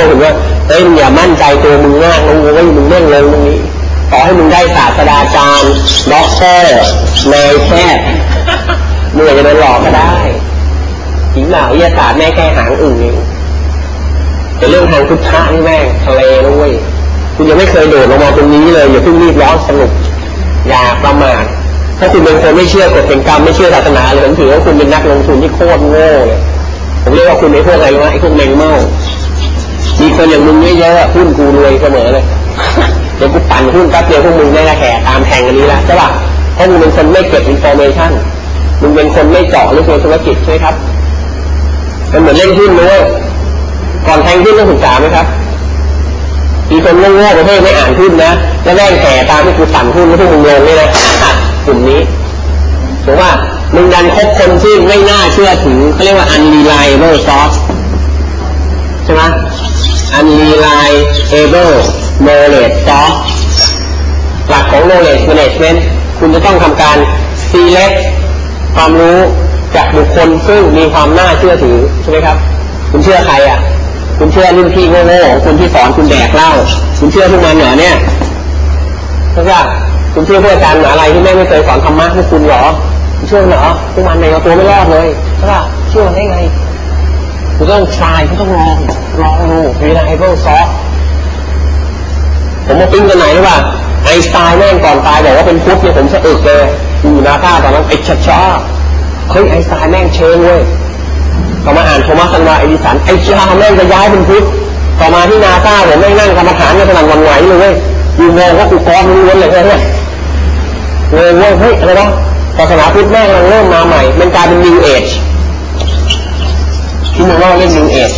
วผมว่าเอ้ยอย่ามั่นใจตัวมึงมากมึงว่ามึงเล่นเลยตรงนี้ขอให้มึงได้ศาสตราจารย์ด็อกเตอร์นายแพทย์มึงอาจจะโดนหลอกก็ได้จริงเปล่าวิทยาศาสตร์แม่งแค่หางอึ่งเองแต่เรื่องทางพุทธะนี่แม่งทะเลนะเว้ยคุณยังไม่เคยโดดลงมาตรงนี้เลยอย่าเพิ่งรีบร้อนสนุกอย่าประมาทถ้าคุณเป็นคนไม่เชื่อกฎแห่งกรรมไม่เชื่อศาสนาเลยผมถือว่าคุณเป็นนักลงทุนที่โคตรโง่เลยผมเรียกว่าคุณไอ้พวกอะไรวะไอ้พวกแมงเม่า มีคนอย่างมึงเยอะๆหุ้นกูรวยเสมอเลยเดี๋ยวกูปั่นหุ้นแป๊บเดียวพวกมึงได้ละแห่ตามแทงกันนี้ละใช่ป่ะเพราะมึงเป็นคนไม่เก็บ information มึงเป็นคนไม่เจาะลึกในธุรกิจใช่ไหมครับมันเหมือนเล่นหุ้นเลยก่อนแทงหุ้นต้องศึกษาไหมครับมีคนโง่ๆประเภทไม่อ่านหุ้นนะแล้วแม่งแห่ตามที่กูปั่นหุ้นแล้วพวกมึงลงเลยนะกลุ่มนี้ถือว่ามึงดันคบคนที่ไม่น่าเชื่อถือเขาเรียกว่า unreliable source ใช่ไหม unreliable knowledge source หลักของ knowledge management คุณจะต้องทำการ select ความรู้จากบุคคลซึ่งมีความน่าเชื่อถือใช่ไหมครับ คุณเชื่อใครอะ คุณเชื่อรุ่นพี่โง่ๆของคุณที่สอนคุณแดกเหล้าคุณเชื่อพวกมันเหรอเนี่ยเพราะว่าคุณเชื่อพวกอาจารย์หมาอะไรที่แม่ไม่เคยสอนธรรมะพวกคุณเหรอคุณเชื่อเหรอพวกมันในเอาตัวไม่รอดเลยใช่ป่ะเชื่อได้ไง คุณต้อง try คุณต้องลองลองดู reliable source ผมมาปิ้งกันไหนหรือเปล่าไอสไตล์แม่งก่อนตายบอกว่าเป็นพุทธเนี่ยผมสะอึกเลยอยู่นาซาตอนนั้นไอชัดชาเฮ้ยไอสไตล์แม่งเชงเว้ยต่อมาอ่านโทมัสซันวาเอดิสันไอ้ชาแม่งจะย้ายเป็นพุทธต่อมาที่นาซาผมแม่งนั่งกรรมฐานในสนั่นวันไหวเลยเว้ยอยู่มองว่ากูกองล้วนเลยเฮ้ยเว้ยเว้ยเฮ้ยอะไรวะศาสนาพุทธแม่งกำลังเริ่มมาใหม่ มันกลายเป็น new age ที่มืองนอเรียก new age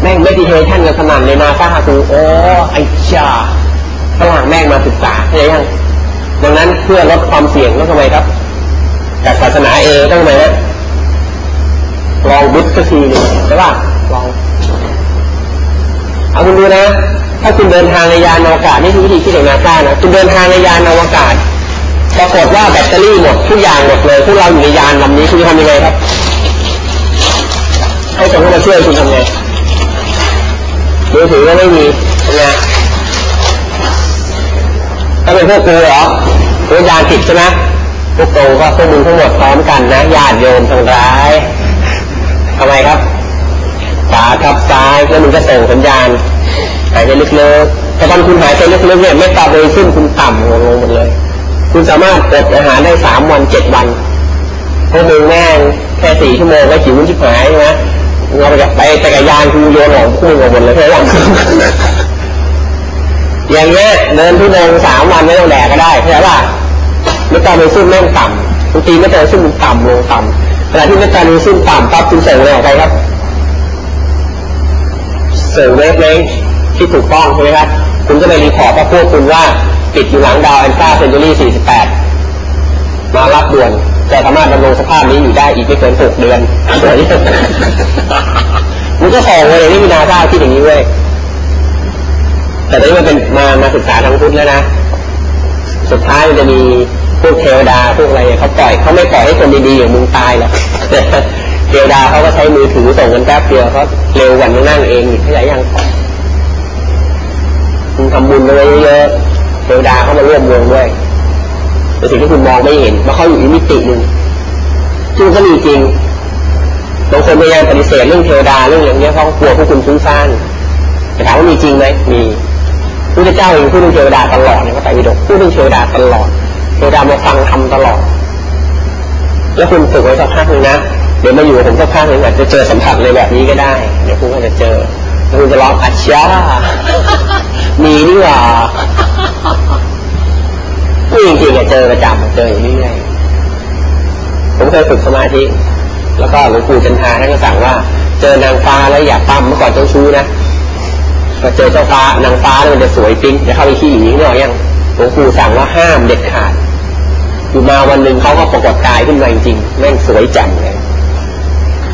แม่งเมดิเทชันกันสนั่นในนาซาคือโอ้ไอ้จ่าฝรั่งแม่งมาศึกษาเข้าใจยังดังนั้นเพื่อลดความเสี่ยงต้องทำไมครับจากศาสนาเอต้องทำไมฮะลองบุตสักทีหนึ่งใช่ป่ะลองเอาคุณดูนะ ถ้าคุณเดินทางในยานอวกาศนี่คือวิธีคิดของนาซานะคุณเดินทางในยานอวกาศปรากฏว่าแบตเตอรี่หมดทุกอย่างหมดเลยพวกเราอยู่ในยานลำนี้คุณจะทำยังไงครับ ให้คนเข้ามาช่วยคุณทำไงมือถือก็ไม่มีไงถ้าเป็นพวกกูเหรอตัวยานผิดใช่ไหมพวกโตก็พวกมึงทั้งหมดพร้อมกันนะญาติโยมทั้งร้ายทำไมครับขวาทับซ้ายแล้วมึงก็ส่งสัญญาณหายใจลึกๆแต่ตอนคุณหายใจลึกๆเนี่ยไม่ตาเลยขึ้นคุณต่ำลงหมดเลย คุณสามารถอดอาหารได้สามวันเจ็ดวันพวกมึงแม่งแค่สี่ชั่วโมงก็จิ๋วชิบหายใช่ไหม เราไปไปจักรยานคูโยนออกคู่กับหมดเลยใช่ไหมอย่างเงี้ยเดินทุดงสามวันไม่ต้องแดกก็ได้ใช่ป่ะไม่ต้องไปซุ่มแม่งต่ำบางทีไม่ต้องซุ่มต่ำลงต่ำขณะที่ไม่ต้องซุ่มต่ำปั๊บคุณเสริมอะไรออกไปครับเสริมเวฟเลงที่ถูกต้องใช่ไหมครับคุณก็ไปรีพอร์ตพวกคุณว่าติดอยู่หลังดาวอันซ่าเซนจูรี่48 มารับด่วน จะสามารถดำรงสภาพนี้อยู่ได้อีกไม่เกินหกเดือนมันก็ส่งเลยนี่มีนาซาคิดอย่างนี้เว้ยแต่ตอนนี้มันเป็นมามาศึกษาทางพุทธแล้วนะสุดท้ายมันจะมีพวกเทวดาพวกอะไรเขาปล่อยเขาไม่ปล่อยให้คนดีๆอย่างมึงตายหรอกเทวดาเขาก็ใช้มือถือส่งกันแป๊บเดียวเขาเร็วกว่ามึงนั่งเองอีกเข้าใจยังมึงทำบุญไปเยอะๆเทวดาเขามาร่วมวงด้วย แต่สิ่งที่คุณมองไม่เห็นว่าเขาอยู่อีกมิติหนึ่งซึ่งก็มีจริงบางคนพยายามปฏิเสธเรื่องเทวดาเรื่องอย่างนี้ยเพราะกลัวพวกคุณฟุ้งซ่านแต่ถามว่ามีจริงไหมมีพระเจ้าเองพูดเรื่องเทวดาตลอดเนี่ยก็ไปวิดกพูดเรื่องเทวดาตลอดเทวดามาฟังทำตลอด แล้วคุณฝึกไว้สักพักหนึ่งนะเดี๋ยวมาอยู่กับผมสักพักหนึ่งอาจจะเจอสัมผัสเลยแบบนี้ก็ได้ เดี๋ยวคุณก็จะเจอคุณจะร้องอัจฉริยะมีนี่หว่า ผู้จริงๆเจอประจำเจออย่างนี้ไงผมเคยฝึกสมาธิ แล้วก็หลวงปู่จันทาท่านก็สั่งว่า เจอนางฟ้าแล้วอย่าปั้มเมื่อก่อนเจ้าชู้นะพอเจอเจ้าฟ้านางฟ้ามันจะสวยปิ๊งจะเข้าไปขี้อย่างนี้หน่อยยังหลวงปู่สั่งว่าห้ามเด็ดขาดอยู่มาวันหนึ่งเขาก็ปรากฏกายขึ้นมาจริงๆแม่งสวยจังเลย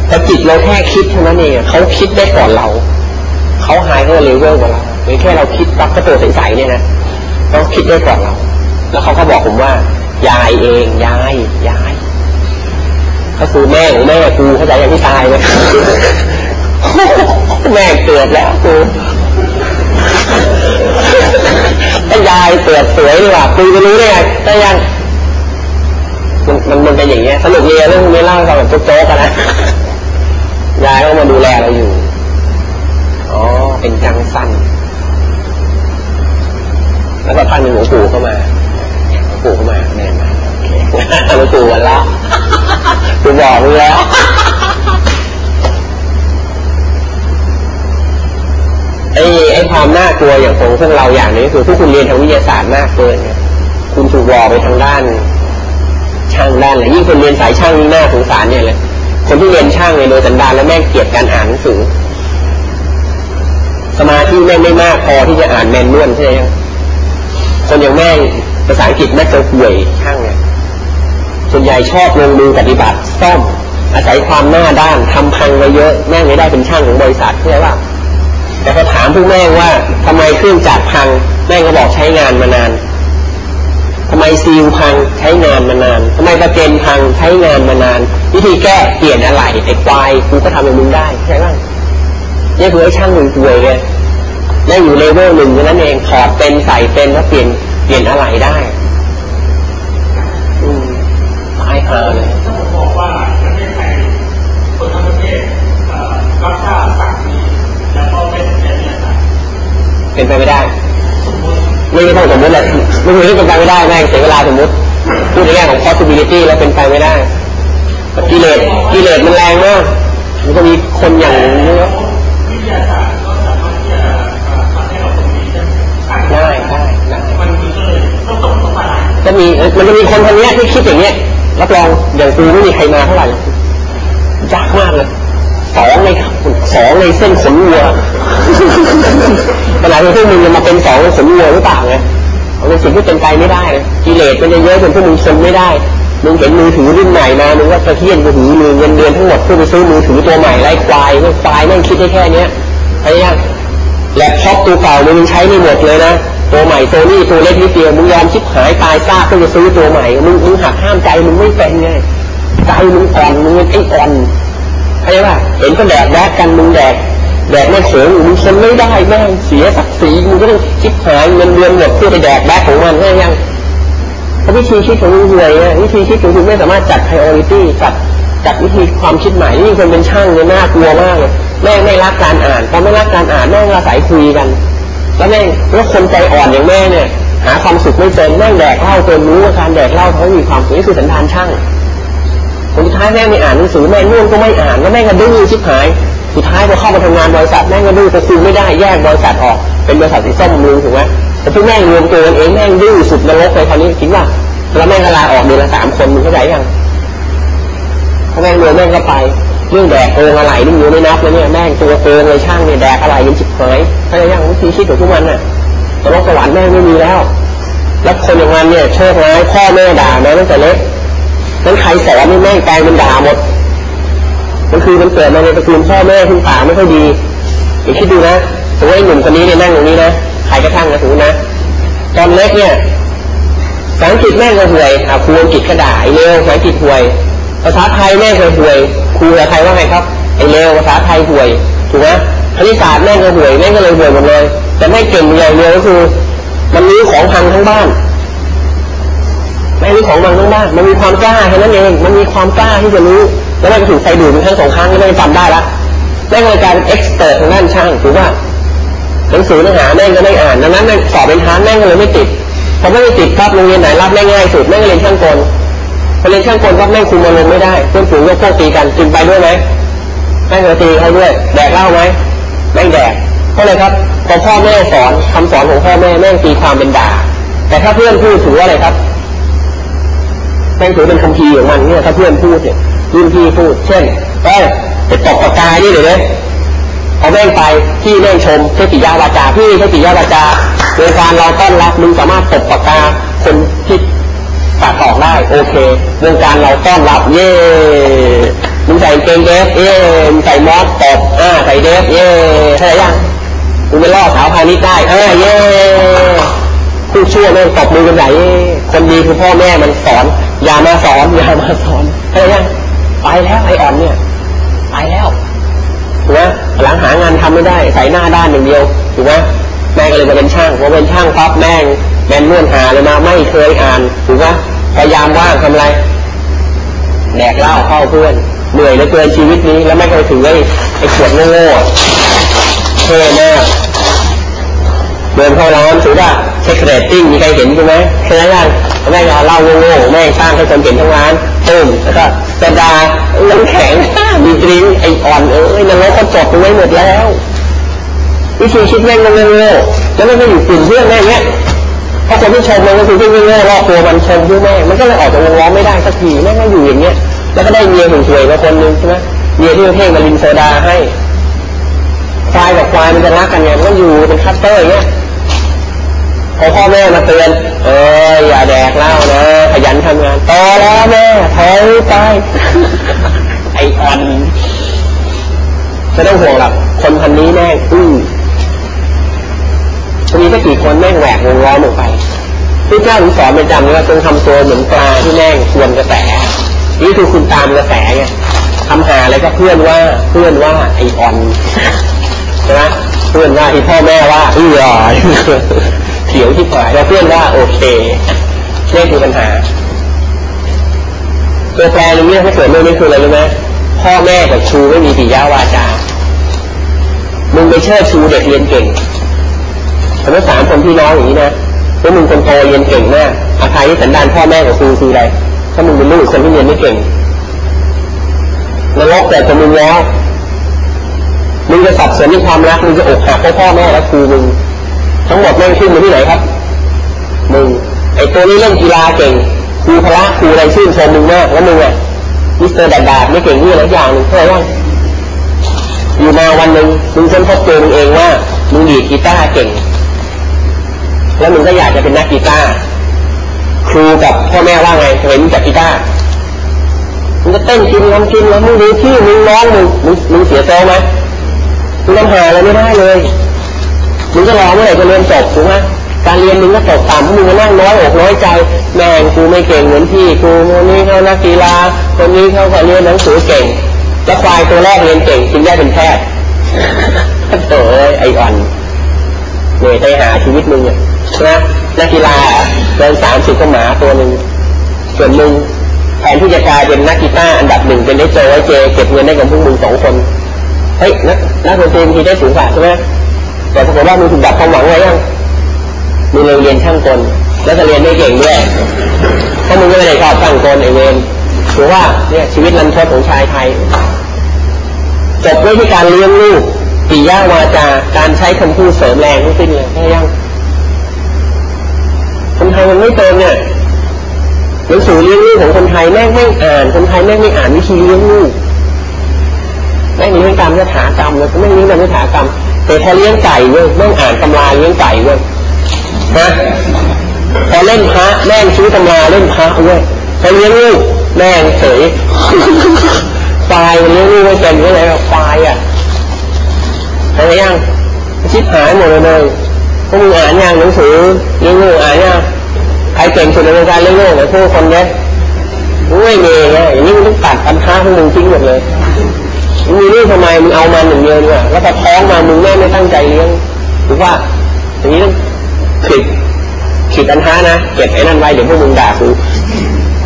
แต่จิตเราแค่คิดเท่านั้นเองเขาคิดได้ก่อนเราเขาหายเขาเลเวลกว่าเราเพียแค่เราคิดปั๊บก็ตัวใสๆเนี่ยนะเขาคิดได้ก่อนเรา แล้วเขาก็บอกผมว่า ยายเองยายยายก็คือแม่ของแม่กูเข้าใจยังที่ตายเลยแม่เกิดแล้วกูถ้ายายเกิดสวยดีกว่าคุยไปรู้ได้ไงแต่ยังมันมันมันเป็นอย่างเงี้ยสนุกเรียเรื่องนี้เล่าให้ฟังแบบโจ๊กๆกันนะยายก็มาดูแลเราอยู่อ๋อเป็นจังสั้นแล้วก็พันหนึ่งหลวงปู่เข้ามา ปู่เข้ามาเดินมาหลวงปู่วันละกูบอกมึงแล้วไอ้ไอ้ความน่ากลัวอย่างของพวกเราอย่างนี้คือพวกคุณเรียนทางวิทยาศาสตร์มากเกินไงคุณถูกวอไปทางด้าน ช่างด้านอะไรยิ่งคนเรียนสายช่างนี่น่าสงสารเนี่ยเลยคนที่เรียนช่างเนี่ยโดยสันดานแล้วแม่งเกลียดการอ่านหนังสือสมาธิแม่งไม่มากพอที่จะอ่านแมนนวลใช่ไหมคนอย่างแม่ ภาษาอังกฤษแม่จะห่วยช่างเนี่ยส่วนใหญ่ชอบลงมือปฏิบัติซ่อมอาศัยความหน้าด้านทำพังมาเยอะแม่งไม่ได้เป็นช่างของบริษัทใช่ไหมว่าแต่พอถามพวกแม่ว่าทำไมเครื่องจักรพัง แม่ก็บอกใช้งานมานานทำไมซีลพังใช้งานมานานทำไมประเกนพังใช้งานมานาน วิธีแก้เปลี่ยนอะไรไอ้ควายกูก็ทำอย่างมึงได้ใช่ไหมนี่คือไอ้ช่างหนึ่งตัวเลยได้อยู่เลเวลหนึ่งนั้นเองถอดเป็นใส่เป็นแล้วเปลี่ยน เปลี่ยนอะไรได้อืมตายหาเลยถ้าผมบอกว่าประเทศไทยคนทั้งประเทศรับทราบสั่งนี้แล้วก็เป็นเป็นเนี่ยเป็นไปไม่ได้ไม่ต้องสมมติเลยไม่มีที่เป็นไปไม่ได้แม่งเสียเวลาสมมติพูดในแง่ของ possibility แล้วเป็นไปไม่ได้กิเลสกิเลสมันแรงมากมันก็มีคนอย่างนี้วิทยาศาสตร์ก็สามารถที่จะทำให้เราตรงนี้ได้ได้ได้มันก็เลยต้องตกลง มีมันจะมีคนคนนี้ที่คิดอย่างเนี้ยรับรองอย่างกูไม่มีใครมาเท่าไหร่ยากมากเลยสองในสองในเส้นขนวัวขนาดที่พวกมึงจะมาเป็นสองขนวัวหรือเปล่าไงเอาเป็นสิ่งที่เป็นไปไม่ได้กิเลสมันจะเยอะจนพวกมึงทนไม่ได้มึงเห็นมือถือรุ่นใหม่มามึงว่าะเทียนมือถือมือเงินเดือนทั้งหมดเพื่อไปซื้อมือถือตัวใหม่ไร้ควายไม่ควายไม่งคิดได้แค่เนี้ยไอ้ยังแล็ปท็อปตัวเก่ามึงใช้ไม่หมดเลยนะ ตัวใหม่โซนี่ตัวเล็กนิดเดียวมึงยอมชิบหายตายซากเพื่อจะซื้อตัวใหม่มึงมึงหักห้ามใจมึงไม่เป็นไงใจมึงอ่อนมึงไอ้อ่อนเข้าใจป่ะเห็นก็แดกแดกกันมึงแดกแดกไม่เสียมึงทนไม่ได้แม่งเสียศักดิ์ศรีมึงก็ต้องคิดหายเงินเดือนหมดเพื่อไปแดกแดกของมันใช่ยังเพราะวิธีคิดของมึงเหนื่อยวิธีคิดของมึงไม่สามารถจัด priority จัดจัดวิธีความคิดใหม่นี่คนเป็นช่างเนี่ยน่ากลัวมากเลยแม่ไม่รักการอ่านพอไม่รักการอ่านแม่อาศัยคุยกัน แล้วแม่แล้วคนใจอ่อนอย่างแม่เนี่ย หาความสุขไม่เจอแม่แดกเหล้าจนรู้ว่าการแดกเหล้าเขามีความสุขนี่คือสันดานช่างสุดท้ายแม่ไม่อ่านหนังสือแม่นุ่นก็ไม่อ่านแล้วแม่ก็ดื้อชิบหายสุดท้ายพอเข้ามาทำงานบริษัทแม่ก็ดื้อจะคุมไม่ได้แยกบริษัทออกเป็นบริษัทสีส้มมือถูกไหมแต่ที่แม่รวมตัวเองแม่ดื้อสุดนรกเลยคราวนี้คิดว่าแล้วแม่ก็ลาออกเดือนละสามคนมึงเข้าใจยังถ้าแม่รวมแม่ก็ไป เรื่องแดกโกงอะไรนี่อยู่ไม่นับเลยเนี่ยแม่งตัวโกงเลยช่างเนี่ยแดกอะไรยังจิบหายเข้าใจยังวิธีคิดของทุกมันน่ะนรกสวรรค์แม่ไม่มีแล้วแล้วคนอย่างมันเนี่ยโชคร้ายพ่อแม่ด่าแม่ตั้งแต่เล็กนั้นใครสอนนี่แม่งแปลงเป็นด่าหมดมันคือมันเกิดมาในตระกูลพ่อแม่คุณป่าไม่ค่อยดีอย่าคิดดูนะสมมติหนุ่มคนนี้เนี่ยนั่งตรงนี้นะใครกระทั่งนะถูกนะตอนเล็กเนี่ยสังกฤษแม่งก็ห่วยอ่าครูอังกฤษก็ด่าไอ้เลวภาษาอังกฤษห่วยภาษาไทยแม่งก็ห่วย รูภาษาไทยว่าไงครับไอ้เลวภาษาไทยห่วยถูกไหมคณิตศาสตร์แม่งก็ห่วยแม่งก็เลยห่วยหมดเลย แต่แม่เก่งอย่างเดียวก็คือ มันรู้ของพังทั้งบ้านไม่รู้ของมันทั้งบ้าน มันมีความกล้าแค่นั้นเองมันมีความกล้าที่จะรู้แล้วมันถูกไฟดูดมันทั้งสองครั้งแล้วมันจำได้ละแม่งเลยกายเอ็กซ์เตอร์ทางด้านช่างถูกป่ะหนังสือเนื้อหาแม่งก็ไม่อ่านดังนั้นแม่งสอบเป็นทานแม่งก็เลยไม่ติดพอไม่ได้ติดครับโรงเรียนไหนรับแม่ง่ายสุดแม่งเรียนช่างกล พอเรียนช่างกลก็แม่คุมอารมณ์ไม่ได้เพื่อนฝูงก็พวกตีกันกินไปด้วยไหมแม่งจะตีเขาด้วย แดกเหล้าไหมแม่งแดกก็เลยครับพอพ่อแม่สอนคำสอนของพ่อแม่แม่งตีความเป็นด่า แต่ถ้าเพื่อนพูดถือว่าอะไรครับแม่งถือเป็นคำพีของมันเนี่ยถ้าเพื่อนพูดเนี่ยรุ่นพี่พูด เช่นเอ้ยไปตกปากกานี่เลยเนี่ยเอาแม่งไปพี่แม่งชมเทติยาวาจาพี่เทติยาวาจาโดยการเราต้อนรับมึงสามารถตกปากกาคนที่ ตัดออกได้โอเควงการเราต้อนรับ เย่มึงใส่เกงเดฟเย่มึงใส่มอสตบอ่าใส่เดฟเย่ใช่ยังมึงไปล่อสาวพาณิชย์ได้เออเย่ผู้ชั่วแม่งตบมือกันใหญ่คนดีคือพ่อแม่มันสอน อย่ามาสอนอย่ามาสอนอะไรยังไปแล้วไออ่อนเนี่ยไปแล้วถูกไหมหลังหางานทำไม่ได้ ใส่หน้าด้านอย่างเดียวถูกไหมแม่ก็เลยมาเป็นช่างพอเป็นช่างปั๊บแม่ง แมนนวดหาเลยมาไม่เคยอ่านถูกไหมพยายามว่างทำไรแดกเหล้าเข้าเพื่อนเหนื่อยเหลือเกินชีวิตนี้ แล้วไม่เคยถือไอ้ไอ้ขวดโง่ๆเท่มากเดินเข้าร้านถือว่าเช็คเรตติ้งมีใครเห็นใช่ไหมแค่นั้นเองแม่เอาเหล้าโง่ๆแม่สร้างให้คนเห็นทั้งร้านตุ้มแล้วก็สดาน้ำแข็งมีดริงไออ่อนเอ้ยนั่นแล้วก็จบไปไว้หมดแล้ววิธีคิดแม่งมันโง่แล้วมันก็อยู่กลุ่มเพื่อนแม่เนี้ย พอคนที่ชมมันก็คือเพื่อนโง่รอบตัวมันชมเพื่อแม่มันก็เลยออกจากวงล้อมไม่ได้สักทีแม่ก็อยู่อย่างเงี้ย แล้วก็ได้เมียห่วยๆมาคนนึงใช่ไหมเมียที่เพ่งมาลินโซดาให้ควายกับควายมันจะรักกันไงมันก็อยู่เป็นคัตเตอร์อย่างเงี้ยพอพ่อแม่มาเตือน เอออย่าแดกเหล้านะขยันทำงานโตแล้วแม่ถอยไปไออ่อนไม่ต้องห่วงหรอกคนพันนี้แม่อื้อ จะมีสักกี่คนแม่งแหวกวงล้อมลงไปที่เจ้าถึงสอนเป็นจำว่าจงทำตัวเหมือนปลาที่แม่งควนกระแสนี่คือคุณตามกระแสไงทำหาอะไรก็เพื่อนว่าเพื่อนว่าไอออนใช่ไหมเพื่อนว่าที่พ่อแม่ว่าเออเถียวที่ปล่อยแล้วเพื่อนว่าโอเคนี่คือปัญหาตัวแปรในเรื่องที่เกิดเรื่องนี้คืออะไรรู้ไหมพ่อแม่กับครูไม่มีปิยาวาจา มึงไปเชิดชูเด็กเรียนเก่ง สมมติสามคนพี่น้องอย่างนี้นะแล้วมึงคนโตเรียนเก่งมากอาภัยที่สันดานพ่อแม่กับครูคืออะไรถ้ามึงเป็นลูกคนที่เรียนไม่เก่งนรกแต่จะมึงแล้วมึงจะสับสนในความรักมึงจะอกหักเพราะพ่อแม่และครูมึงทั้งหมดแม่งขึ้นมาที่ไหนครับ มึงไอตัวนี้เล่นกีฬาเก่งครูพละครูอะไรชื่นชมมึงมากแล้วมึงอะมิสเตอร์ดาดาไม่เก่งนี่อะไรอย่างหนึ่งเท่าไหร่อยู่มาวันหนึ่งมึงค้นพบตัวมึงเองว่ามึงดีดกีตาร์เก่ง แล้วมึงก็อยากจะเป็นนักกีตาร์ครูกับพ่อแม่ว่าไงเห็นจากกีตาร์มึงก็เต้นกินน้ำกินแล้วมึงดูที่มึงร้องมึงมึงมึงเสียเซลไหมมึงทำหาอะไรไม่ได้เลยมึงก็รอเมื่อไหร่จะเรียนจบถูกไหมการเรียนมึงก็ตกต่ำมึงก็นั่งน้อยอกน้อยใจแม่งกูไม่เก่งเหมือนพี่กูคนนี้เขานักกีฬาคนนี้เขาก็เรียนหนังสือเก่งแล้วควายตัวแรกเรียนเก่งจึงได้เป็นแพทย์โถ่ไออ่อนเหนื่อยใจหาชีวิตมึงเนี่ นะนักกีฬาเดินสามสิบก็หมาตัวหนึ่งส่วนมึงแทนที่จะกลายเป็นนักกีตาร์อันดับหนึ่งเป็นได้เจอไว้เจเก็บเงินได้กับพวกมึงสองคนเฮ้ยนักนักดนตรีทีได้สูงกว่าใช่ไหมแต่ปรากฏว่ามึงถูกดับความหวังไว้ยังมึงเรียนช่างกลแล้วจะเรียนไม่เก่งด้วยเพราะมึงไม่ได้ชอบช่างกลไอเวนถือว่าเนี่ยชีวิตลันทดของชายไทยจบด้วยที่การเลี้ยงลูกปิยาวาจาการใช้คำพูดเสริมแรงทั้งสิ้นเลยใช่ยัง ไทยมันไม่เติมเนี่ยหนังสือเลี้ยงลูกของคนไทยแม่งไม่อ่าน คนไทยแม่งไม่อ่านวิธีเลี้ยงลูกแม่งเลี้ยงตามยถากรรมเลยก็ไม่เลี้ยงตามยถากรรม แต่พอเลี้ยงไก่เว้ยแม่งอ่านตำราเลี้ยงไก่เว้ยนะพอเล่นพระแม่งซื้อตำราเล่นพระเว้ยพอเลี้ยงลูกแม่งเฉยควายเลี้ยงลูกไม่เป็นก็เลยควายอะเห็นยังชิบหายหมดเลยพวกมึงอ่านยังหนังสือเลี้ยงลูกอ่านยัง ใครเก่งสุดในวงการเลี้ยงลูกเนี่ยพวกคนเนี้ยไม่มีไงอย่างนี้มึงต้องตัดปัญหาพวกมึงทิ้งหมดเลยมึงมีลูกทำไมมึงเอามันอย่างเดียวเนี่ยแล้วพอท้องมามึงแม่ไม่ตั้งใจเลี้ยงหรือว่าอย่างนี้ต้องขิดขิดปัญหานะเก็บไอ้นั่นไว้เดี๋ยวพวกมึงด่ากู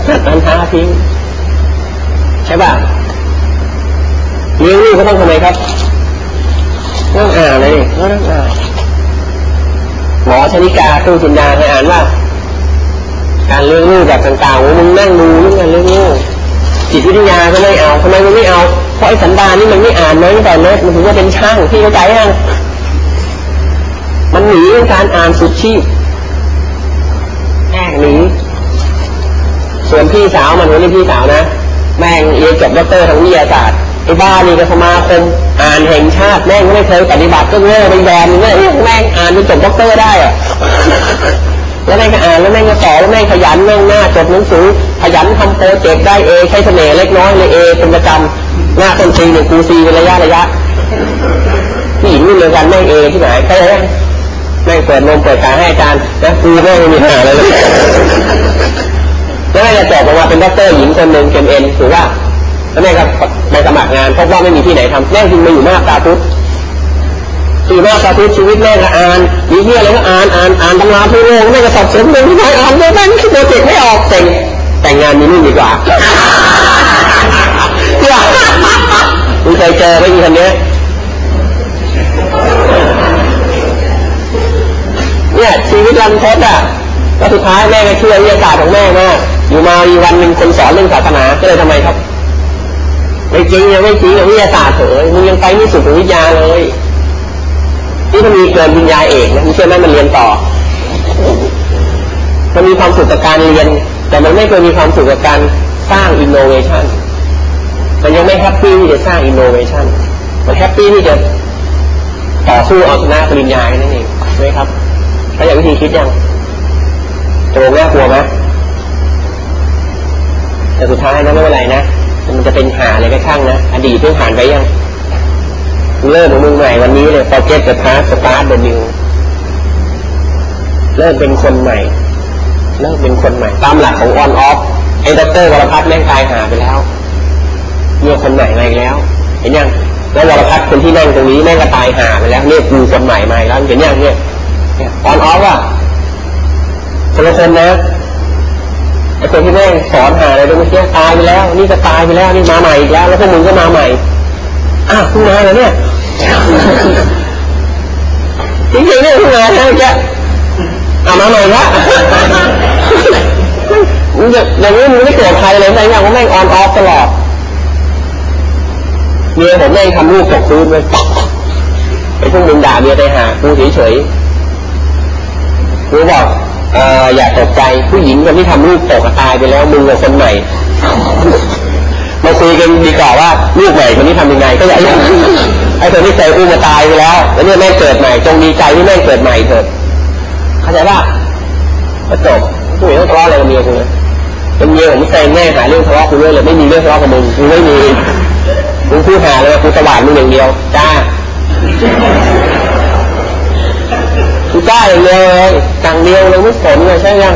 ตัดปัญหาทิ้งใช่ป่ะเลี้ยงลูกก็ต้องทำไมครับต้องอ่านเลยต้องอ่านหมอชนิกาตู้จินดาเคยอ่านว่า การเลี้ยงลูกแบบต่างๆมึงนั่งดูเรื่องการเลี้ยงลูกจิตวิทยาก็ไม่เอาทำไมมันไม่เอา เพราะไอ้สันดานนี่มันไม่อ่านเลยตั้งแต่เล็กมันถึงว่าเป็นช่างที่เข้าใจยังมันหนีการอ่านสุดชีพแอบหนีส่วนพี่สาวมันวันนี้พี่สาวนะแม่งเรียนจบด็อกเตอร์ทางวิทยาศาสตร์ไอ้บ้านี่ก็สมาคมอ่านแห่งชาติแม่งไม่เคยปฏิบัติก็เง่ไปแบนเงี้ยแม่งอ่านจนจบด็อกเตอร์ได้อะ แล้วแม่งก็อ่านแล้วแม่งก็สอนแล้วแม่งขยันแม่งหน้าจดหนังสือ ขยันทำโปรเจกต์ได้เอใช้เสน่ห์เล็กน้อยเลยเอเป็นประจำหน้าคนซีเนี่ยกูซีเป็นระยะระยะผู้หญิงนี่เหมือนกันแม่งเอที่ไหนใช่ไหมแม่งเปิดนมเปิดตาให้อาจารย์นะกูแม่ไม่มีหาอะไรเลยแล้วแม่งจะจบออกมาเป็นด็อกเตอร์หญิงคนหนึ่งเกมเอ็นถือว่าแล้วแม่ก็ไปสมัครงานพบว่าไม่มีที่ไหนทำแม่จึงมาอยู่มาตาพุทธ อยู่มาตาพุทธชีวิตแม่ก็อ่านมีเรื่องอะไรก็อ่านอ่านอ่านตำราพุทโลกแม่ก็สอบสวนเรื่องที่ไหนอ่านแม่ไม่คิดโปรเจกต์ไม่ออกแต่งแต่งงานมีลูกดีกว่าเนี่ยคุณเคยเจอไหมมีคนนี้เนี่ยชีวิตรันทดอะแล้วสุดท้ายแม่ก็เชื่อวิทยาศาสตร์ของแม่มากอยู่มาอีวันหนึ่งคนสอนเรื่องศาสนาก็เลยทำไมครับ ไม่จริงยังไม่จริงวิทยาศาสตร์เถอะมึงยังไปไม่สุดของวิทยาเลย นี่ถ้ามีเกินวิญญาเอกนะมึงเชื่อไหมมันเรียนต่อ มันมีความสุขกับการเรียน แต่มันไม่เคยมีความสุขกับการสร้างอินโนเวชันมันยังไม่แฮปปี้ที่จะสร้างอินโนเวชันมันแฮปปี้ที่จะต่อสู้เอาชนะปริญญาแค่นั่นเองใช่ไหมครับถ้าอย่างวิธีคิดยังโจงน่ากลัวไหมแต่สุดท้ายนะไม่เป็นไรนะ มันจะเป็นหาอะไรก็ช่างนะ อดีตเพิ่งผ่านไปยัง เริ่มของมึงใหม่วันนี้เลย forget the past start the new เริ่มเป็นคนใหม่ เริ่มเป็นคนใหม่ ตามหลักของ on off ไอ้ดรวรพัฒน์แม่งตายหาไปแล้วเนี่ยคนใหม่มาอีกแล้ว เห็นยังแล้ววรพัฒน์คนที่นั่งตรงนี้แม่งก็ตายหาไปแล้วเนี่ยกูคนใหม่มาแล้วเห็นยังเนี่ย on off อะคนละคนนะไอ้คนที่แม่งสอนหาอะไรตรงนี้ตายไปแล้ว นี่ก็ตายไปแล้วนี่มาใหม่อีกแล้ว แล้วพวกมึงก็มาใหม่อ้าวคุณมาแล้วเนี่ย จริงๆเนี่ยคุณมาแล้วเนี่ยอ่ามาใหม่ละมึงจะอย่างนี้มึงไม่โกรธใครเลยแต่อย่างว่าแม่งออนออฟตลอดเมียผมแม่งทำลูกตกพื้นเลยไอ้พวกมึงด่าเมียไปหากูเฉยๆกูบอกเอออย่าตกใจผู้หญิงคนที่ทำลูกตกตายไปแล้วมึงกับคนใหม่มาคุยกันดีกว่าว่าลูกใหม่คนนี้ทำยังไงก็อย่า ไอ้คนที่เคยอุ้มาตายไปแล้วแล้วเนี่ยแม่เกิดใหม่จงดีใจที่แม่เกิดใหม่เถิดเข้าใจป่ะก็จบผู้หญิงต้องทะเลาะอะไรกับเมียกูเลยเป็นเมียผมแซงแม่หาเรื่องทะเลาะกูด้วยเลยไม่มีเรื่องทะเลาะกับมึงกูไม่มีมึงพูดหาเลยกูสว่างมึงอย่างเดียวจ้ากูจ้าอย่างเดียวเลยจังเดียวเลยไม่สนเลยใช่ยัง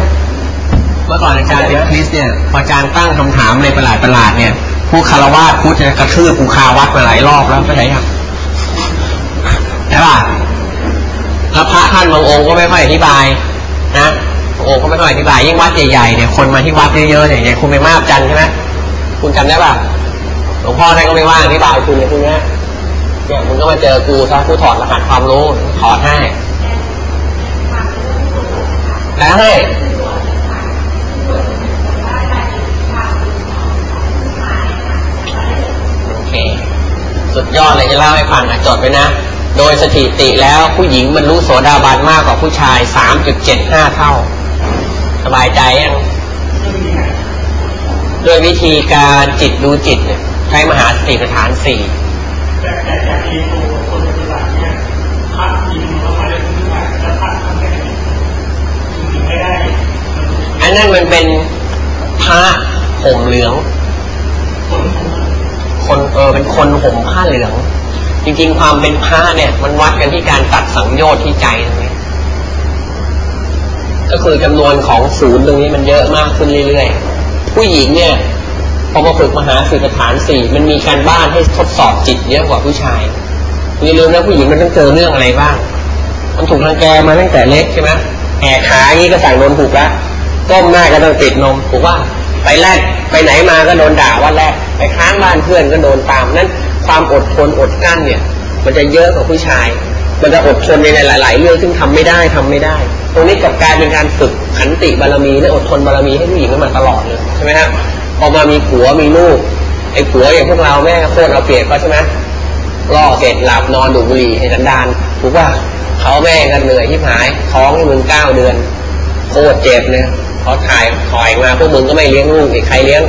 เมื่อก่อนอาจารย์เป็นคริสเนี่ยพออาจารย์ตั้งคำถามในประหลาดประหลาดเนี่ยผู้คารวาสพูดจะกระทืบกูคาวัดมาหลายรอบแล้วเข้าใจยัง ใช่ป่ะแล้วพระท่านบางองค์ก็ไม่ค่อยอธิบาย นะองค์ก็ไม่ค่อยอธิบายยิ่งวัดใหญ่ๆเนี่ยคนมาที่วัดเยอะๆเนี่ยอย่างคุณไปมาบจันใช่ไหมคุณจำได้ป่ะหลวงพ่อท่านก็ไม่ว่างอธิบายคุณเลยคุณเนะเนี่ยมึงก็มาเจอกูซะกูถอดรหัสความรู้ถอดให้แล้วให้โอเค สุดยอดเลยจะเล่าให้ฟังนะจดไว้นะ โดยสถิติแล้วผู้หญิงบรรลุโสดาบันมากกว่าผู้ชาย 3.75 เท่า สบายใจยังด้วยวิธีการจิตดูจิตเนี่ยใช้มหาสติปัฏฐานสี่แต่แต่จากที่ตัวคนปฏิบัติเนี่ยพัดยิงเข้ามาเลยทุกอย่างแล้วพัดทำได้จริงๆไม่ได้อันนั้นมันเป็นพระห่มเหลือง คนเออเป็นคนห่มผ้าเหลือง จริง ๆ ความเป็นพระเนี่ย มันวัดกันที่การตัดสังโยชน์ที่ใจตรงนี้ก็คือจำนวนของศูนย์ตรงนี้มันเยอะมากขึ้นเรื่อยๆ ผู้หญิงเนี่ยพอมาฝึกมหาสิกฐานสี่มันมีการบ้านให้ทดสอบจิตเยอะกว่าผู้ชายอย่าลืมนะผู้หญิงมันต้องเจอเรื่องอะไรบ้าง มันถูกรังแกมาตั้งแต่เล็กใช่ไหมแหกขาอย่างนี้ก็สั่งโดนถูกละก้มหน้าก็ต้องติดนมถูกว่าไปแรกไปไหนมาก็โดนด่าว่าแรกไปค้างบ้านเพื่อนก็โดนตามนั้น ความอดทนอดกั้นเนี่ย มันจะเยอะกว่าผู้ชาย มันจะอดทนในหลาย ๆ เรื่องซึ่งทำไม่ได้ทำไม่ได้ ตรงนี้กับกายเป็นการฝึกขันติบารมีและอดทนบารมีให้ผู้หญิงมาตลอดเลยใช่ไหมครับพอมามีผัวมีลูกไอ้ผัวอย่างพวกเราแม่โคตรเอาเปรียบเขาใช่ไหมล่อเสร็จหลับนอนดูบุหรี่ให้สันดานถูกว่าเขาแม่กันเหนื่อยที่หาย ท้องให้มึงเก้าเดือนโคตรเจ็บเลยพอถ่ายถอยมาพวกมึงก็ไม่เลี้ยงลูกอีกใครเลี้ยง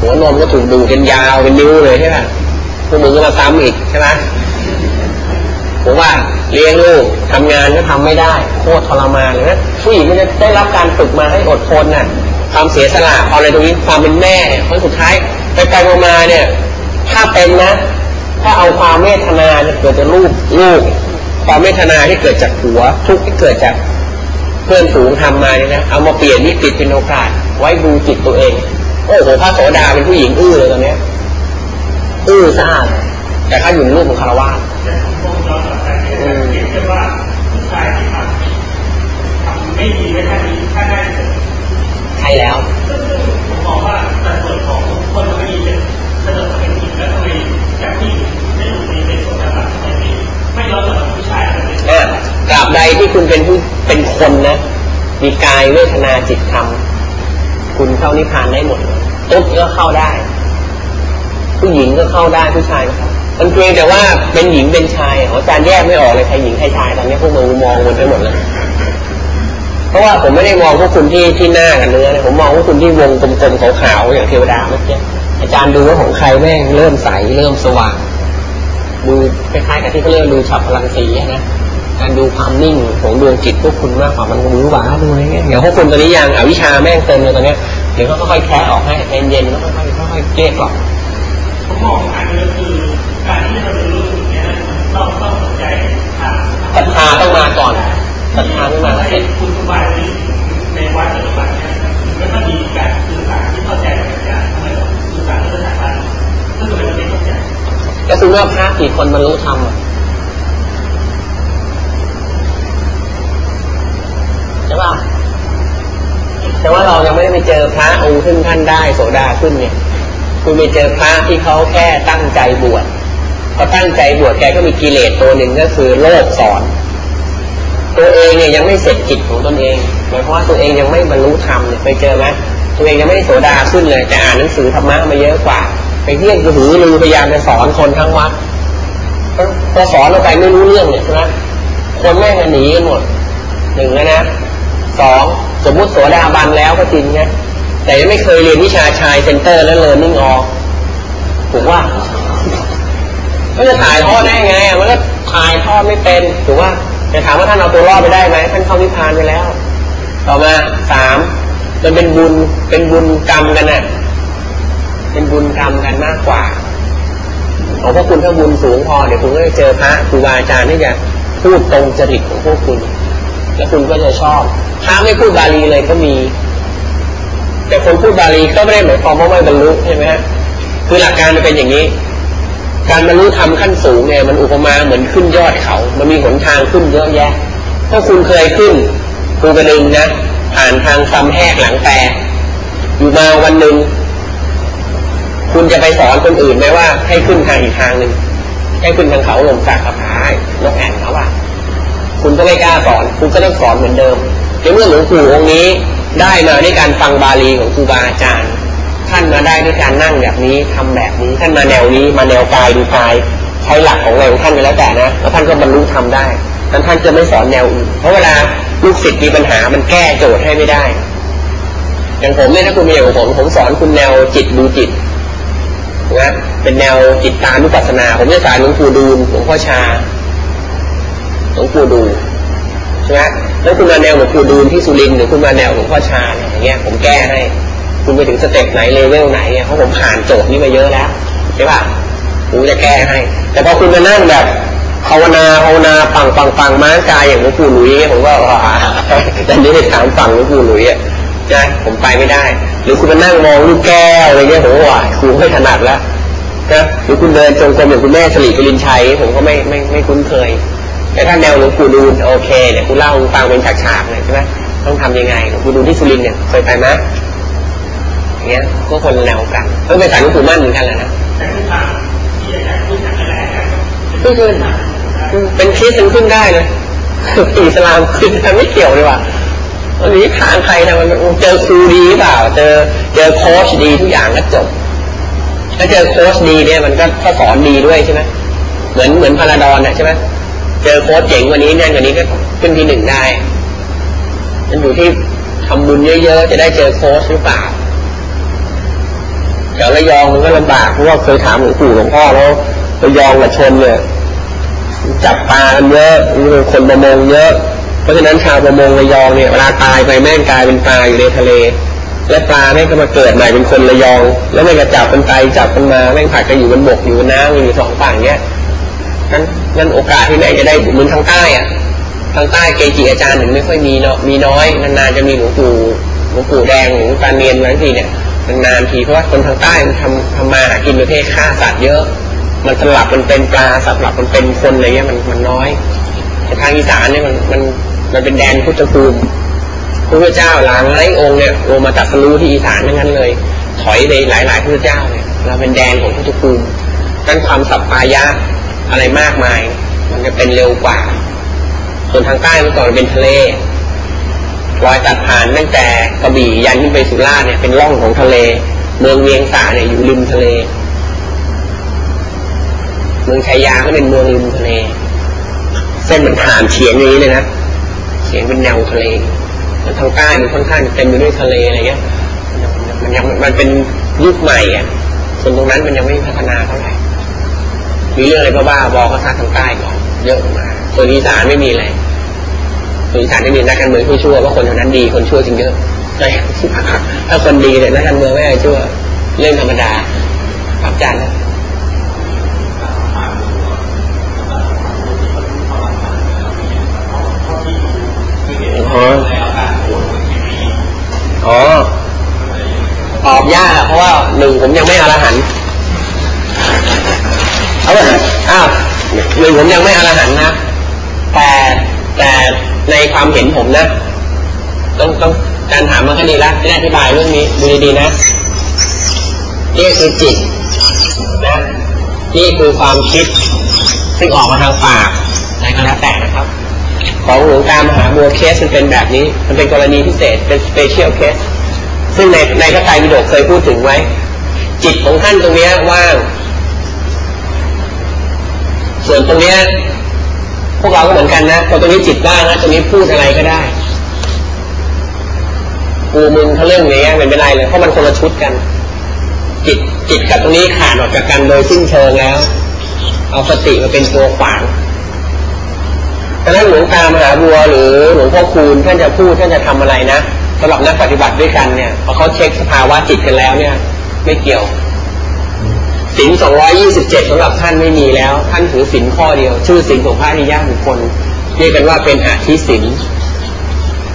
หัวนมก็ถูกดูดกันยาวเป็นนิ้วเลยใช่ไหม วกมึงก็มาซ้ำอีกใช่ไหมผมว่าเลี้ยงลูกทำงานก็ทำไม่ได้โคตรทรมานเลยนะผู้หญิงมันจะได้รับการฝึกมาให้อดทนน่ะความเสียสละอะไรตรงนี้ความเป็นแม่เพราะสุดท้ายไปไปมาเนี่ย ถ้าเป็นนะ ถ้าเอาความเมตนาเนี่ยเกิดจากลูกลูกความเมตนาที่เกิดจากผัว ทุกข์ที่เกิดจากเพื่อนฝูงทำมาเนี่ยนะเอามาเปลี่ยนวิกฤตเป็นโอกาส ไว้ดูจิตตัวเอง โอ้โหพระโสดาเป็นผู้หญิงอื้อเลยตอนเนี้ย อื้อซ่าเลยแต่ถ้าอยู่ในรูปของคารวะแต่ผมมองย้อนกลับไปเนี่ยเห็นได้ว่าผู้ชายที่ทำทำไม่ดีไม่ได้ดีถ้าได้เสร็จใช่แล้วซึ่งผมมองว่าแต่ส่วนของคนไม่ดีเป็นเสนอเป็นผู้หญิงแล้วทำไมจากผู้หญิงไม่ถูกดีเป็นส่วนต่างทำไมไม่ไม่ย้อนกลับมาผู้ชายอะไรเลยอะตราบใดที่คุณเป็นผู้เป็นคนนะ มีกายเวทนาจิตธรรม คุณเข้านิพพานได้หมดเลยตุ๊กก็เข้าได้ ผู้หญิงก็เข้าได้ผู้ชายก็เข้ามันเพียงแต่ว่าเป็นหญิงเป็นชายอาจารย์แยกไม่ออกเลยใครหญิงใครชายตอนนี้พวกมึงมองมันไปหมดเลยเพราะว่าผมไม่ได้มองพวกคุณที่ที่หน้ากันเนื้อผมมองพวกคุณที่วงกลมๆขาวๆอย่างเทวดาเมื่อกี้อาจารย์ดูว่าของใครแม่งเริ่มใสเริ่มสว่างดูคล้ายๆกับที่เขาเรียกดูฉับพลังสีนะการดูความนิ่งของดวงจิตพวกคุณมากกว่ามันมือหวาดูอะไรเงี้ยอย่างพวกคุณตอนนี้ยังอวิชาแม่งเต็มเลยตอนเนี้ยเดี๋ยวเขาค่อยๆแคะออกให้เย็นๆแล้วค่อยๆค่อยๆเกลี้ยกล่อม ผมมองอันนี้คือการที่เราจะรู้สึกเนี้ยต้องต้องสนใจทางศรัทธาต้องมาก่อนศรัทธาไม่มาเสร็จคุณสบัตินี้ในวัดปัจจุบันเนี่ยมันก็มีการสื่อสารที่เข้าใจกันอย่างทำไมต้องสื่อสารเรื่องอะไรซึ่งมันไม่เข้าใจก็คือว่าพระกี่คนบรรลุธรรมใช่ป่ะแต่ว่าเรายังไม่ได้ไปเจอพระองค์ขึ้นท่านได้โสดาขึ้นเนี่ย คุณไปเจอพระที่เขาแค่ตั้งใจบวชพอตั้งใจบวชแกก็มีกิเลสตัวหนึ่งก็คือโลภสอน ตัวเองเนี่ยยังไม่เสร็จจิตของตนเองหมายความว่าตัวเองยังไม่บรรลุธรรมเนี่ยไปเจอไหมตัวเองยังไม่โสดาขึ้นเลยแต่อ่านหนังสือธรรมะมาเยอะกว่า ไปเที่ยงกระหือรือพยายามจะสอนคนทั้งวัดพอสอนลงไปไม่รู้เรื่องเนี่ยใช่ไหมคนแม่งหนีกันหมดหนึ่งแล้วนะสองสมมุติโสดาบันแล้วก็จริงนะ แต่ยังไม่เคยเรียนวิชาชายเซนเตอร์และเลิร์นนิ่งออถูกว่าก็จะถ่ายทอดได้ไงมันก็ถ่ายทอดไม่เป็นถูกว่าจะถามว่าท่านเอาตัวรอดไปได้ไหมท่านเข้านิพพานไปแล้ว ต่อมาสามมันเป็นบุญเป็นบุญกรรมกันน่ะ เป็นบุญกรรมกันมากกว่าของพวกคุณถ้าบุญสูงพอเดี๋ยวคุณก็จะเจอพระครูบาอาจารย์ที่จะพูดตรงจริตของพวกคุณ แล้วคุณก็จะชอบพระไม่พูดบาลีเลยก็มี แต่คนพูดบาลีก็ไม่ได้หมายความว่าไม่บรรลุใช่ไหมฮะคือหลักการมันเป็นอย่างนี้ การบรรลุธรรมขั้นสูงเนี่ยมันอุปมาเหมือนขึ้นยอดเขา มันมีหนทางขึ้นเยอะแยะถ้าคุณเคยขึ้นภูกระดึงนะผ่านทางซ้ำแหกหลังแปรอยู่มาวันหนึ่งคุณจะไปสอนคนอื่นไหมว่า ให้ขึ้นทางอีกทางหนึ่งให้ขึ้นทางเขาลงจากกระพายนกแอ่นเขาอะคุณก็ไม่กล้าสอน คุณก็ต้องสอนเหมือนเดิมในเมื่อหลวงปู่องค์นี้ ได้มาด้วยการฟังบาลีของครูบาอาจารย์ ท่านมาได้ด้วยการนั่งแบบนี้ทำแบบนี้ ท่านมาแนวนี้มาแนวกายดูกายใช้หลักของอะไรของท่านไปแล้วแต่นะแล้วท่านก็บรรลุทำได้นั้นท่านจะไม่สอนแนวอื่น เพราะเวลาลูกศิษย์มีปัญหามันแก้โจทย์ให้ไม่ได้ อย่างผมเนี่ยถ้าคุณมีอย่างผมผมสอนคุณแนวจิตดูจิตนะเป็นแนวจิตตานุปัสสนา ผมจะสอนหลวงปู่ดูลหลวงพ่อชาหลวงปู่ดูใช่ไหม แล้วคุณมาแนวหลวงปู่ดูลที่สุรินหรือคุณมาแนวหลวงพ่อชาอย่างเงี้ย ผมแก้ให้ คุณไปถึงสเต็ปไหนเลเวลไหนเนี่ยเพราะผมผ่านโจทย์นี้มาเยอะแล้วใช่ป่ะผมจะแก้ให้ แต่พอคุณมานั่งแบบภาวนาภาวนาปังปังปังม้ากายอย่างหลวงปู่หลุยผมก็อ่าแต่นี้ไปถามฝั่งหลวงปู่หลุยอะนะผมไปไม่ได้ หรือคุณมานั่งมองลูกแก้วอะไรเงี้ยผมว่าครูไม่ถนัดแล้วนะหรือคุณเดินจงกรมอย่างคุณแม่สลีกลินชัยผมก็ไม่ไม่ไม่คุ้นเคย แต่ถ้าแนวหลวงปู่ดูลโอเคเนี่ยคุณเล่าฟังเป็นฉากๆเลยใช่ไหมต้องทำยังไงหลวงปู่ดูลที่สุรินเนี่ยเคยไปไหมอย่างเงี้ยก็คนแนวกันก็เป็นสายหลวงปู่มั่นเหมือนกันแหละนะแต่ทุกทางที่อาจารย์พูดจากอะไรกันก็คือเป็นคริสต์ขึ้นได้เลยอิสลามขึ้นได้ไม่เกี่ยวเลยว่ะวันนี้ทางใครนะมันเจอครูดีหรือเปล่า เจอเจอโค้ชดีทุกอย่างก็จบถ้าเจอโค้ชดีเนี่ยมันก็สอนดีด้วยใช่ไหมเหมือนเหมือนพาราดอนน่ะใช่ไหม เจอโค้ชเจ๋งกว่านี้แน่นกว่านี้ก็ขึ้นที่หนึ่งได้ มันอยู่ที่ทำบุญเยอะๆจะได้เจอโค้ชหรือเปล่าแถวระยองมันก็ลำบากเพราะว่าเคยถามหลวงปู่หลวงพ่อแล้วระยองกับชนเนี่ยจับปลากันเยอะมีคนประมงเยอะ เพราะฉะนั้นชาวประมงระยองเนี่ยเวลาตายไปแม่งกลายเป็นปลาอยู่ในทะเล และปลาแม่งก็มาเกิดใหม่เป็นคนระยอง แล้วแม่งก็จับมันไปจับมันมาแม่งผัดกันอยู่บนบกอยู่บนน้ำอยู่สองฝั่งเนี้ยนั้น นั้นโอกาสที่แม่จะได้เหมือนทางใต้อะทางใต้เกจิอาจารย์ถึงไม่ค่อยมีเนาะมีน้อยนานๆจะมีหลวงปู่หลวงปู่แดงหลวงตาเนียนบางทีเนี่ยมันนานทีเพราะว่าคนทางใต้มันทำทำมาหากินประเภทฆ่าสัตว์เยอะ มันสลับมันเป็นปลาสลับมันเป็นคนอะไรเงี้ยมันมันน้อยแต่ทางอีสานเนี่ยมันมันมันเป็นแดนพุทธภูมิพระเจ้าหลางไร้องค์เนี่ยลงมาตัดสรู้ที่อีสานทั้งนั้นเลย ถอยไปหลายหลายๆพุทธเจ้าเนี่ยเราเป็นแดนของพุทธภูมินั้นความสัปปายะ อะไรมากมาย มันจะเป็นเร็วกว่า ส่วนทางใต้เมื่อก่อนเป็นทะเลรอยตัดผ่านตั้งแต่กระบี่ยันขึ้นไปสุราษฎร์เนี่ยเป็นร่องของทะเล เมืองเวียงสาเนี่ยอยู่ริมทะเล เมืองชัยาก็เป็นเมืองริมทะเล เส้นมันผ่านเฉียงอย่างนี้เลยนะเฉียงเป็นแนวทะเลมันทางใต้มันค่อนข้างเต็มไปด้วยทะเลอะไรเงี้ยมันยังมันเป็นยุคใหม่อะส่วนตรงนั้นมันยังไม่พัฒนาเท่าไหร่ มีเรื่องอะไรบ้าบอกก็ซักทางใต้ก่อนเยอะมากส่วนอีสานไม่มีอะไรส่วนอีสานไม่มีนักการเมืองชั่วๆว่าคนแถวนั้นดีคนชั่วจริงเยอะถ้าคนดีเนี่ยนักการเมืองไม่ชั่วเรื่องธรรมดาปรับจานนะอ๋ออ๋อตอบยากอะเพราะว่าหนึ่งผมยังไม่อรหันต์ เอาเลยอ้าวหนึ่งผมยังไม่อรหันต์นะ แต่แต่ในความเห็นผมนะ ต้องต้องการถามมาแค่นี้ละจะได้อธิบายเรื่องนี้ดูดีๆนะนี่คือจิตนะนี่คือความคิด ซึ่งออกมาทางปากอะไรก็แล้วแต่นะครับ ของหลวงตามหาบัวเคสมันเป็นแบบนี้ มันเป็นกรณีพิเศษเป็น special case ซึ่งในในพระไตรปิฎกเคยพูดถึงไว้ จิตของท่านตรงนี้ว่าง ส่วนตรงเนี้ยพวกเราก็เหมือนกันนะพอตรงนี้จิตว่างนะตรงนี้พูดอะไรก็ได้กูมึงเขาเรื่องนี้เป็นไม่ได้เลยเพราะมันคนละชุดกัน จิตจิตกับตรงนี้ขาดออกจากกันโดยสิ้นเชิงแล้ว เอาสติมาเป็นตัวขวางดังนั้นหลวงตามหาบัวหรือหลวงพ่อคูณท่านจะพูดท่านจะทำอะไรนะสำหรับนักปฏิบัติด้วยกันเนี่ยพอเขาเช็คสภาวะจิตกันแล้วเนี่ย ไม่เกี่ยว สินสองร้อยี่สิบเจ็ดสำหรับท่านไม่มีแล้ว ท่านถือสินข้อเดียว ชื่อสินของพระอริยบุคคลเรียกกันว่าเป็นอาทิสิน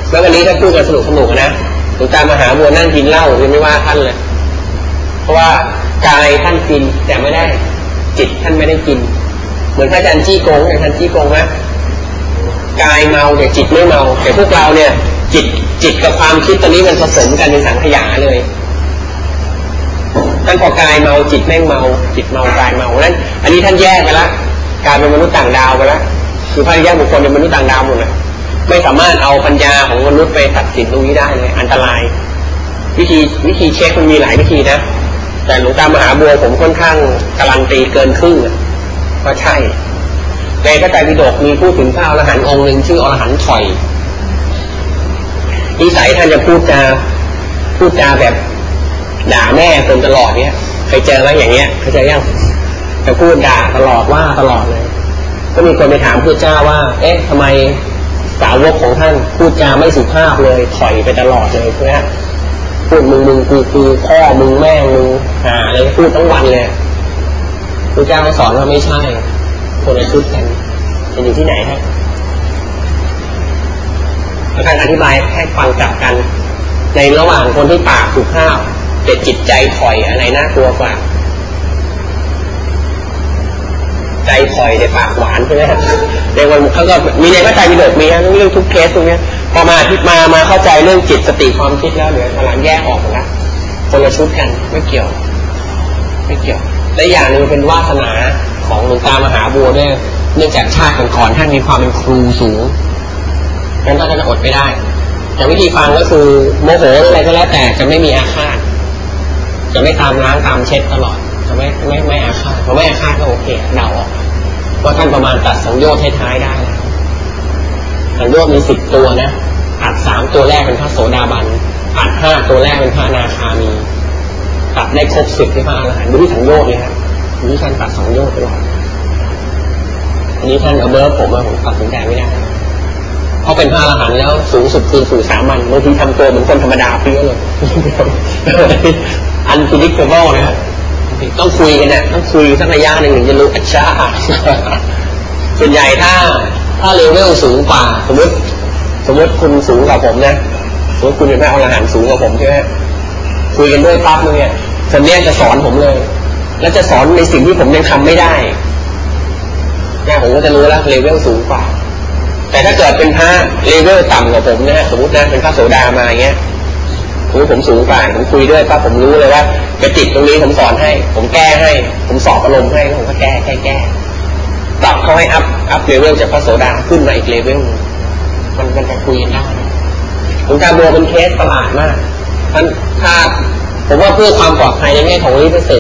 แล้ววันนี้ถ้าพูดกันสนุกสนุกนะหลวงตามหาบัวนั่งกินเหล้ายังไม่ว่าท่านเลย เพราะว่ากายท่านกินแต่ไม่ได้ จิตท่านไม่ได้กิน เหมือนพระอาจารย์จี้กงอาจารย์จี้กงไหมกายเมาแต่จิตไม่เมา แต่พวกเราเนี่ย จิตจิตกับความคิดตอนนี้มันผสมกันเป็นสังขยาเลย ท่านพอกายเมาจิตแม่งเมา จิตเมากายเมานั้น อันนี้ท่านแยกไปละกลายเป็นมนุษย์ต่างดาวไปแล้วคือพระอริยบุคคลเป็นมนุษย์ต่างดาวหมดเลยไม่สามารถเอาปัญญาของมนุษย์ไปตัดสินตรงนี้ได้เลยอันตราย วิธีวิธีเช็คมันมีหลายวิธีนะแต่หลวงตามหาบัวผมค่อนข้างการันตีเกินครึ่งว่าใช่ในพระไตรปิฎกมีพูดถึงพระอรหันต์องค์หนึ่งชื่ออรหันต์ถอยนิสัยท่านจะพูดจาพูดจาแบบ ด่าแม่คนตลอดเนี้ยเคยเจอไหมอย่างเงี้ยเคยเจอยังจะพูดด่าตลอดว่าตลอดเลย ก็มีคนไปถามพระเจ้าว่า เอ๊ะทำไมสาวกของท่านพูดจาไม่สุภาพเลยถอยไปตลอดเลยเพื่อพูดมึงมึงกูกูพ่อมึงแม่มึงหาอะไรพูดทั้งวันเลยพระเจ้าสอนว่าไม่ใช่ คนละชุดกันจะอยู่ที่ไหนฮะการอธิบายให้ฟังกลับกัน ในระหว่างคนที่ปากสุภาพ แต่จิตใจถอยอะไรน่ากลัวกว่า ใจถอยแต่ปากหวานใช่ไหมครับในวันเขาก็มีในพระไตรปิฎกมีนะเรื่องทุกเคสตรงเนี้ยพอมาที่มามาเข้าใจเรื่องจิตสติความคิดแล้วเดี๋ยวกำลังแยกออกแล้วคนละชุดกันไม่เกี่ยว ไม่เกี่ยวและอย่างหนึ่งเป็นวาสนาของหลวงตามหาบัวด้วยเนื่องจากชาติก่อนๆท่านมีความเป็นครูสูงงั้นท่านจะอดไม่ได้แต่วิธีฟังก็คือโมโหอะไรก็แล้วแต่จะไม่มีอาฆาต จะไม่ตามล้างตามเช็ดตลอด จะไม่ไม่ไม่อาฆาตเพราะไม่อาฆาตก็โอเคเดาออกว่าท่านประมาณตัดสังโยชน์ท้ายๆได้แล้วสังโยชน์มีสิบตัวนะตัดสามตัวแรกเป็นพระโสดาบันตัดห้าตัวแรกเป็นพระนาคามีตัดได้ครบสิบที่พระอรหันต์ดูที่สังโยชน์เลยครับดูที่ท่านตัดสังโยชน์ตลอดอันนี้ท่านเอาเบอร์ผมมาผมตัดสินใจไม่ได้เพราะเป็นพระอรหันต์แล้วสูงสุดคือสู่สามัญบางทีทำตัวเหมือนคนธรรมดาเพี้ยเลย อันพิจิตรเบิลนะต้องคุยกันนะต้องคุยสักระยะหนึ่งถึงจะรู้อัจฉริยะส่วนใหญ่ถ้า ถ้าเลเวลสูงกว่า สมมติ สมมติคุณสูงกว่าผมนะสมมติคุณเป็นพระอรหันต์สูงกว่าผมใช่ไหมคุยกันด้วยปั๊บเนี่ยคนนี้จะสอนผมเลย แล้วจะสอนในสิ่งที่ผมยังทำไม่ได้เนี่ยผมก็จะรู้แล้วเลเวลสูงกว่า แต่ถ้าเกิดเป็นพระเลเวลต่ำกว่าผมนะฮะสมมตินะเป็นพระโสดาบันอย่างเงี้ย ผมผมสูงกว่าผมคุยด้วยปั๊บผมรู้เลยว่ากระจิตตรงนี้ผมสอนให้ ผมแก้ให้ ผมสอบอารมณ์ให้แล้วผมก็แก้แก้แก้ปรับเขาให้ up up level จากพระโสดาขึ้นมาอีกเลเวลหนึ่งมันมันจะคุยกันได้หลวงตาบัวเป็นเคสประหลาดมากท่านถ้าผมว่าเพื่อความปลอดภัยในแง่ของฤทธิ์พิเศษ